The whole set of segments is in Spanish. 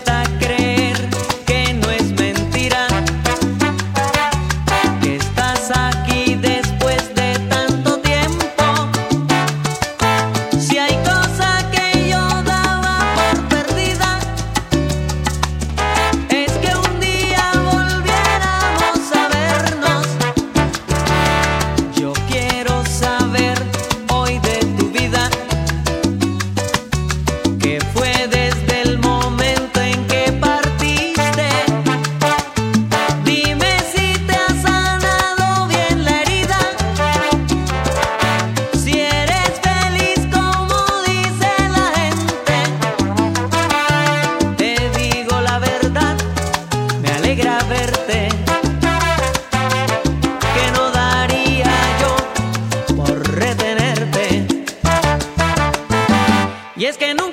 hasta creer. es que nunca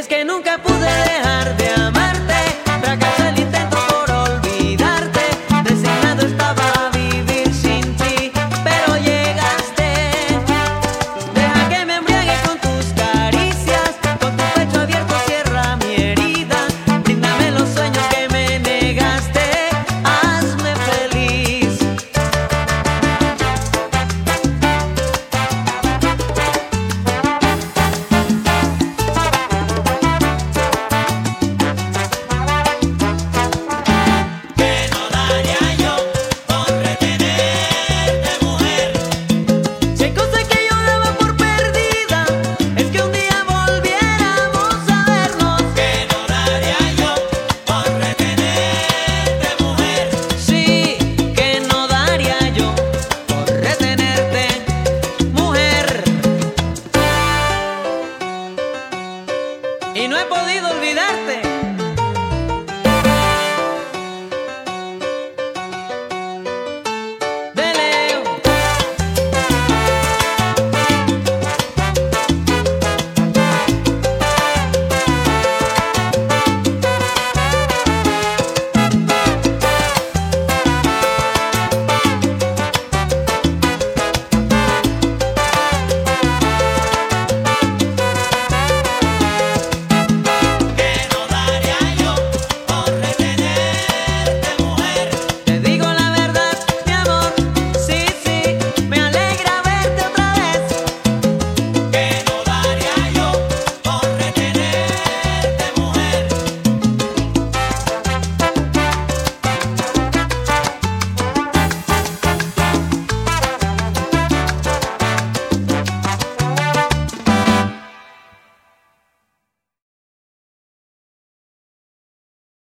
es que nunca pude. y no he podido olvidarte.